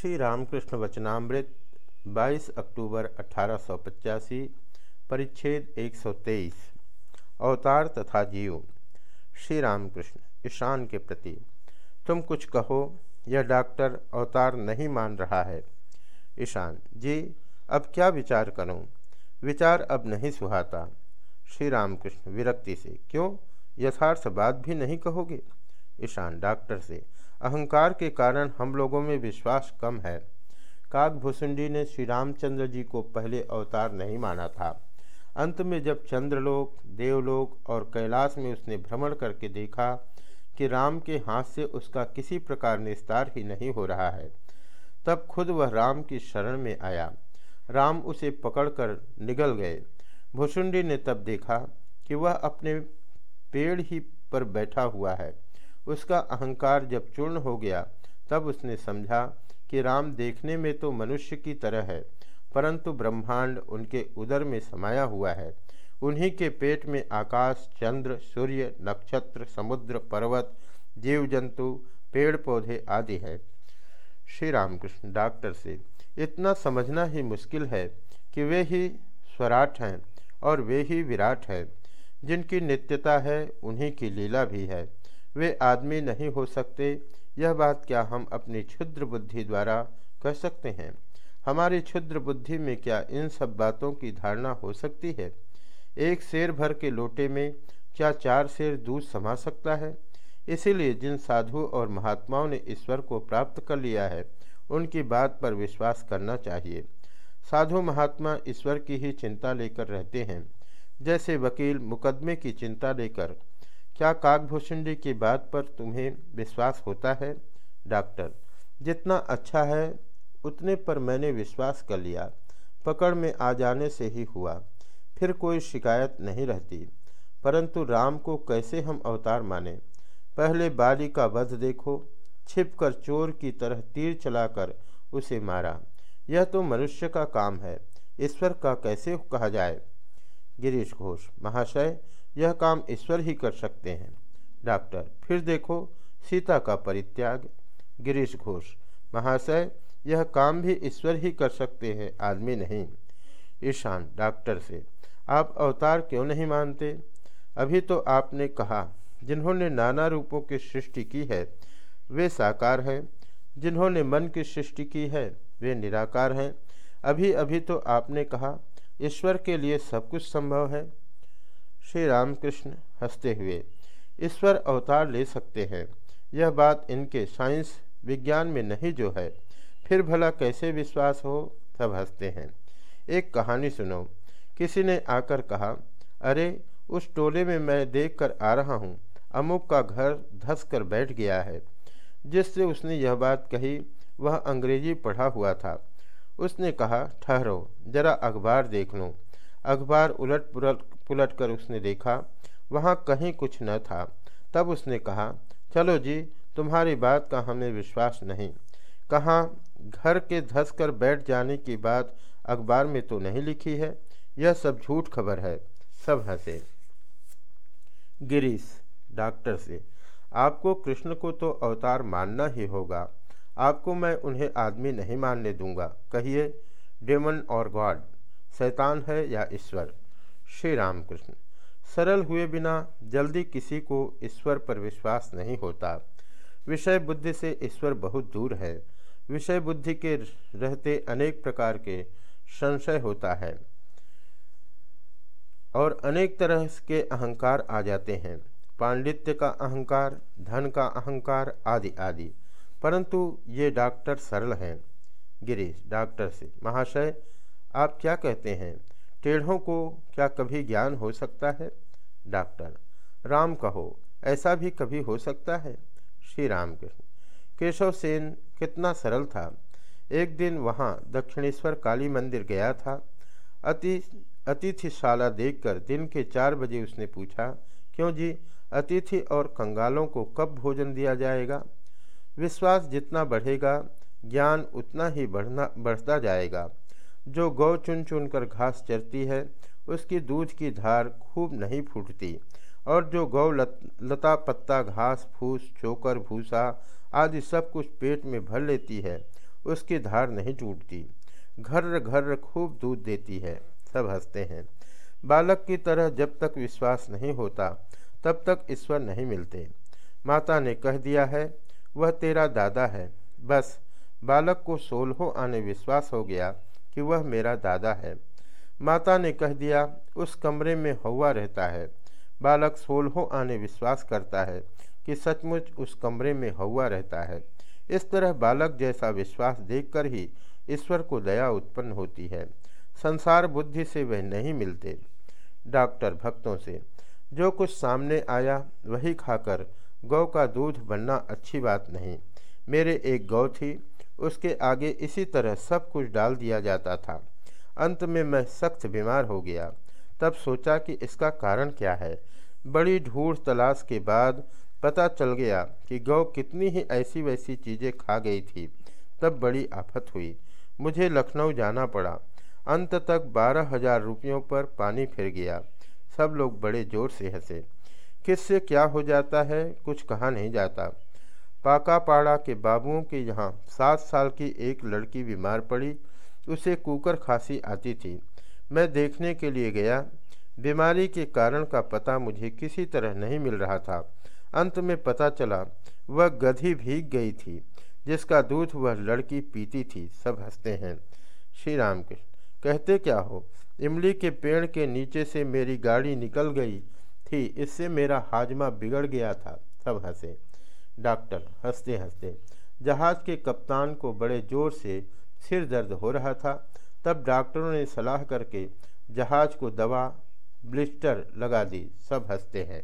श्री रामकृष्ण वचनामृत 22 अक्टूबर अठारह सौ पचासी, परिच्छेद 123 अवतार तथा जीव। श्री रामकृष्ण, ईशान के प्रति, तुम कुछ कहो, यह डॉक्टर अवतार नहीं मान रहा है। ईशान, जी, अब क्या विचार करूँ? विचार अब नहीं सुहाता। श्री रामकृष्ण, विरक्ति से, क्यों? यथार्थ बात भी नहीं कहोगे? ईशान, डॉक्टर से अहंकार के कारण हम लोगों में विश्वास कम है। काकभूषुंडी ने श्री रामचंद्र जी को पहले अवतार नहीं माना था। अंत में जब चंद्रलोक, देवलोक और कैलाश में उसने भ्रमण करके देखा कि राम के हाथ से उसका किसी प्रकार निस्तार ही नहीं हो रहा है, तब खुद वह राम की शरण में आया। राम उसे पकड़कर निगल गए। भुसुंडी ने तब देखा कि वह अपने पेड़ ही पर बैठा हुआ है। उसका अहंकार जब चूर्ण हो गया, तब उसने समझा कि राम देखने में तो मनुष्य की तरह है, परंतु ब्रह्मांड उनके उदर में समाया हुआ है। उन्हीं के पेट में आकाश, चंद्र, सूर्य, नक्षत्र, समुद्र, पर्वत जीव जंतु पेड़ पौधे आदि है। श्री रामकृष्ण डॉक्टर से, इतना समझना ही मुश्किल है कि वे ही स्वराट हैं और वे ही विराट हैं। जिनकी नित्यता है, उन्हीं की लीला भी है। वे आदमी नहीं हो सकते। यह बात क्या हम अपनी क्षुद्र बुद्धि द्वारा कह सकते हैं? हमारी क्षुद्र बुद्धि में क्या इन सब बातों की धारणा हो सकती है? एक शेर भर के लोटे में क्या चार शेर दूध समा सकता है? इसीलिए जिन साधु और महात्माओं ने ईश्वर को प्राप्त कर लिया है, उनकी बात पर विश्वास करना चाहिए। साधु महात्मा ईश्वर की ही चिंता लेकर रहते हैं। जैसे वकील मुकदमे की चिंता लेकर क्या काकभूषुंडी की बात पर तुम्हें विश्वास होता है? डॉक्टर, जितना अच्छा है, उतने पर मैंने विश्वास कर लिया। पकड़ में आ जाने से ही हुआ। फिर कोई शिकायत नहीं रहती। परंतु राम को कैसे हम अवतार माने? पहले बाली का वध देखो छिपकर चोर की तरह तीर चलाकर उसे मारा। यह तो मनुष्य का काम है। ईश्वर का कैसे कहा जाए? गिरीश घोष, महाशय, यह काम ईश्वर ही कर सकते हैं। डॉक्टर, फिर देखो, सीता का परित्याग। गिरीश घोष, महाशय, यह काम भी ईश्वर ही कर सकते हैं, आदमी नहीं। ईशान, डॉक्टर से, आप अवतार क्यों नहीं मानते? अभी तो आपने कहा, जिन्होंने नाना रूपों की सृष्टि की है, वे साकार हैं। जिन्होंने मन की सृष्टि की है, वे निराकार हैं। अभी अभी तो आपने कहा ईश्वर के लिए सब कुछ संभव है। श्री रामकृष्ण हँसते हुए, ईश्वर अवतार ले सकते हैं। यह बात इनके साइंस विज्ञान में नहीं जो है। फिर भला कैसे विश्वास हो? सब हँसते हैं। एक कहानी सुनो। किसी ने आकर कहा, अरे, उस टोले में मैं देख कर आ रहा हूँ। अमुक का घर धस कर बैठ गया है। जिससे उसने यह बात कही, वह अंग्रेज़ी पढ़ा हुआ था। उसने कहा, ठहरो, जरा अखबार देख लो। अखबार उलट पुलट पुलट कर उसने देखा, वहाँ कहीं कुछ न था। तब उसने कहा, चलो जी, तुम्हारी बात का हमें विश्वास नहीं। कहाँ, घर के धस कर बैठ जाने की बात अखबार में तो नहीं लिखी है? यह सब झूठ खबर है। सब हंसे। गिरीश, डॉक्टर से, आपको कृष्ण को तो अवतार मानना ही होगा। आपको मैं उन्हें आदमी नहीं मानने दूँगा। कहिए, डेमन और गॉड, शैतान है या ईश्वर? श्री रामकृष्ण। सरल हुए बिना जल्दी किसी को ईश्वर पर विश्वास नहीं होता। विषय बुद्धि से ईश्वर बहुत दूर है। विषय बुद्धि के रहते अनेक प्रकार के संशय होता है और अनेक तरह के अहंकार आ जाते हैं। पांडित्य का अहंकार, धन का अहंकार आदि आदि। परंतु ये डॉक्टर सरल हैं, गिरीश, डॉक्टर से। महाशय, आप क्या कहते हैं? टेढ़ों को क्या कभी ज्ञान हो सकता है? डॉक्टर, राम कहो, ऐसा भी कभी हो सकता है? श्री राम कृष्ण केशव सेन कितना सरल था। एक दिन वहाँ दक्षिणेश्वर काली मंदिर गया था। अति, अतिथिशाला देखकर दिन के चार बजे उसने पूछा, क्यों जी, अतिथि और कंगालों को कब भोजन दिया जाएगा? विश्वास जितना बढ़ेगा ज्ञान उतना ही बढ़ना बढ़ता जाएगा। जो गौ चुन चुन कर घास चरती है उसकी दूध की धार खूब नहीं फूटती। और जो गौ लत, लता पत्ता घास फूस चोकर भूसा आदि सब कुछ पेट में भर लेती है उसकी धार नहीं टूटती। घर घर खूब दूध देती है सब हँसते हैं। बालक की तरह जब तक विश्वास नहीं होता तब तक ईश्वर नहीं मिलते। माता ने कह दिया है वह तेरा दादा है। बस, बालक को सोलहों आने विश्वास हो गया कि वह मेरा दादा है। माता ने कह दिया, उस कमरे में हवा रहता है। बालक सोलहों आने विश्वास करता है कि सचमुच उस कमरे में हवा रहता है। इस तरह बालक जैसा विश्वास देखकर ही ईश्वर को दया उत्पन्न होती है। संसार बुद्धि से वह नहीं मिलते। डॉक्टर भक्तों से, जो कुछ सामने आया वही खाकर गौ का दूध बनना अच्छी बात नहीं। मेरे एक गौ थी, उसके आगे इसी तरह सब कुछ डाल दिया जाता था। अंत में मैं सख्त बीमार हो गया। तब सोचा कि इसका कारण क्या है। बड़ी ढूंढ तलाश के बाद पता चल गया कि गौ कितनी ही ऐसी वैसी चीज़ें खा गई थी। तब बड़ी आफत हुई। मुझे लखनऊ जाना पड़ा। अंत तक बारह हज़ार रुपयों पर पानी फिर गया। सब लोग बड़े ज़ोर से हंसे। किससे क्या हो जाता है, कुछ कहा नहीं जाता। पाकापाड़ा के बाबुओं के यहाँ सात साल की एक लड़की बीमार पड़ी। उसे कुकर खांसी आती थी। मैं देखने के लिए गया। बीमारी के कारण का पता मुझे किसी तरह नहीं मिल रहा था। अंत में पता चला, वह गधी भीग गई थी, जिसका दूध वह लड़की पीती थी। सब हँसते हैं। श्री राम कृष्ण कहते क्या हो? इमली के पेड़ के नीचे से मेरी गाड़ी निकल गई। थी। इससे मेरा हाजमा बिगड़ गया था। सब हंसे। डॉक्टर हँसते हँसते जहाज़ के कप्तान को बड़े ज़ोर से सिर दर्द हो रहा था। तब डॉक्टरों ने सलाह करके जहाज़ को दवा ब्लिस्टर लगा दी। सब हँसते हैं।